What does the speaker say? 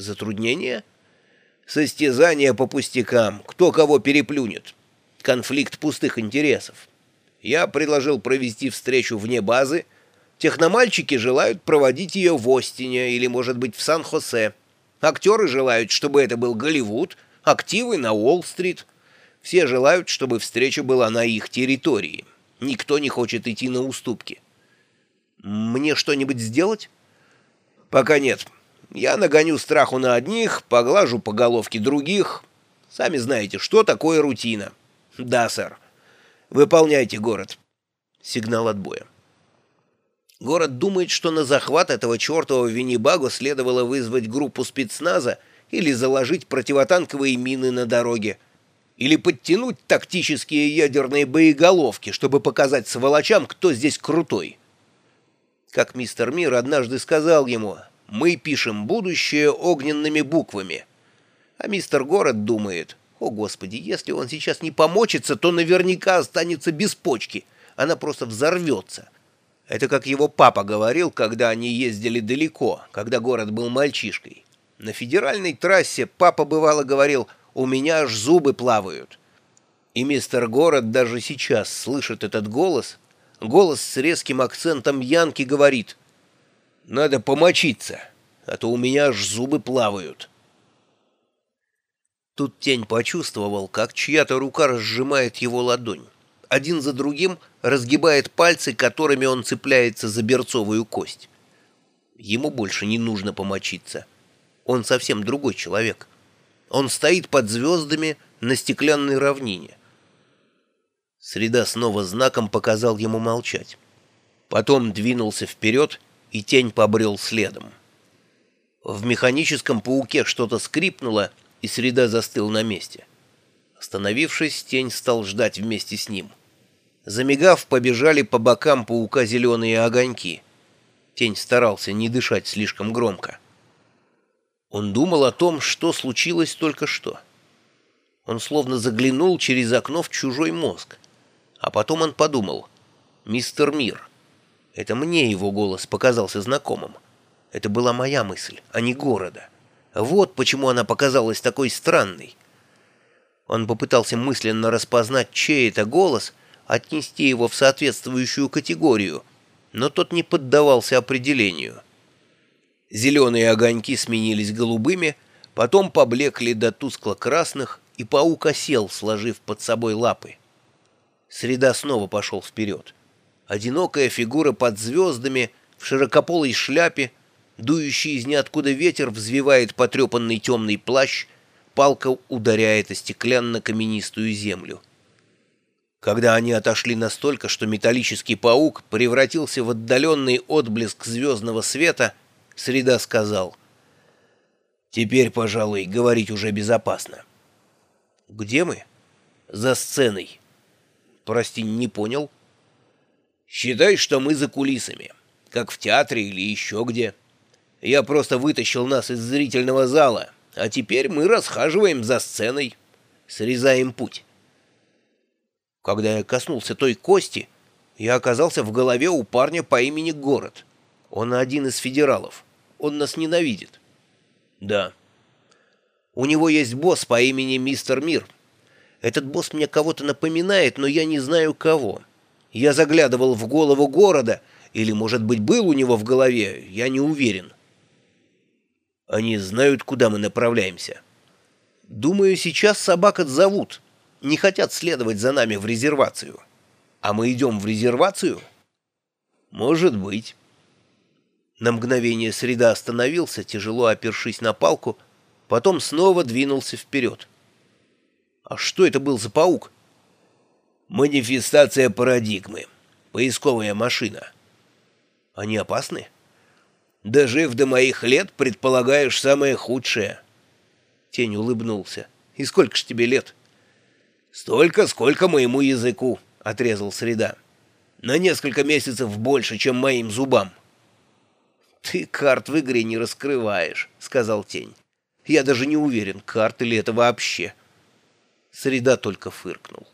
Затруднения? Состязания по пустякам. Кто кого переплюнет. Конфликт пустых интересов. Я предложил провести встречу вне базы. Техномальчики желают проводить ее в Остине или, может быть, в Сан-Хосе. Актеры желают, чтобы это был Голливуд, активы на Уолл-стрит. Все желают, чтобы встреча была на их территории. Никто не хочет идти на уступки. Мне что-нибудь сделать? Пока нет. Я нагоню страху на одних, поглажу по головке других. Сами знаете, что такое рутина. Да, сэр. Выполняйте город. Сигнал отбоя. Город думает, что на захват этого чертового Виннибагу следовало вызвать группу спецназа или заложить противотанковые мины на дороге, или подтянуть тактические ядерные боеголовки, чтобы показать сволочам, кто здесь крутой. Как мистер Мир однажды сказал ему, «Мы пишем будущее огненными буквами». А мистер Город думает, «О, Господи, если он сейчас не помочится, то наверняка останется без почки. Она просто взорвется». Это как его папа говорил, когда они ездили далеко, когда город был мальчишкой. На федеральной трассе папа бывало говорил «У меня аж зубы плавают». И мистер Город даже сейчас слышит этот голос – Голос с резким акцентом Янки говорит «Надо помочиться, а то у меня аж зубы плавают». Тут тень почувствовал, как чья-то рука разжимает его ладонь. Один за другим разгибает пальцы, которыми он цепляется за берцовую кость. Ему больше не нужно помочиться. Он совсем другой человек. Он стоит под звездами на стеклянной равнине. Среда снова знаком показал ему молчать. Потом двинулся вперед, и тень побрел следом. В механическом пауке что-то скрипнуло, и среда застыл на месте. Остановившись, тень стал ждать вместе с ним. Замигав, побежали по бокам паука зеленые огоньки. Тень старался не дышать слишком громко. Он думал о том, что случилось только что. Он словно заглянул через окно в чужой мозг. А потом он подумал. «Мистер Мир». Это мне его голос показался знакомым. Это была моя мысль, а не города. Вот почему она показалась такой странной. Он попытался мысленно распознать, чей это голос, отнести его в соответствующую категорию, но тот не поддавался определению. Зеленые огоньки сменились голубыми, потом поблекли до тускло-красных, и паук осел, сложив под собой лапы. Среда снова пошел вперед. Одинокая фигура под звездами, в широкополой шляпе, дующий из ниоткуда ветер взвивает потрепанный темный плащ, палка ударяет о стеклянно-каменистую землю. Когда они отошли настолько, что металлический паук превратился в отдаленный отблеск звездного света, Среда сказал, «Теперь, пожалуй, говорить уже безопасно». «Где мы?» «За сценой». Прости, не понял. Считай, что мы за кулисами, как в театре или еще где. Я просто вытащил нас из зрительного зала, а теперь мы расхаживаем за сценой, срезаем путь. Когда я коснулся той кости, я оказался в голове у парня по имени Город. Он один из федералов. Он нас ненавидит. Да. У него есть босс по имени Мистер Мир — этот босс мне кого-то напоминает, но я не знаю кого. Я заглядывал в голову города, или, может быть, был у него в голове, я не уверен. Они знают, куда мы направляемся. Думаю, сейчас собак отзовут. Не хотят следовать за нами в резервацию. А мы идем в резервацию? Может быть. На мгновение среда остановился, тяжело опершись на палку, потом снова двинулся вперед. А что это был за паук? Манифестация парадигмы. Поисковая машина. Они опасны? Дожив до моих лет, предполагаешь самое худшее. Тень улыбнулся. И сколько ж тебе лет? Столько, сколько моему языку, отрезал Среда. На несколько месяцев больше, чем моим зубам. «Ты карт в игре не раскрываешь», — сказал Тень. «Я даже не уверен, карты ли это вообще». Среда только фыркнул.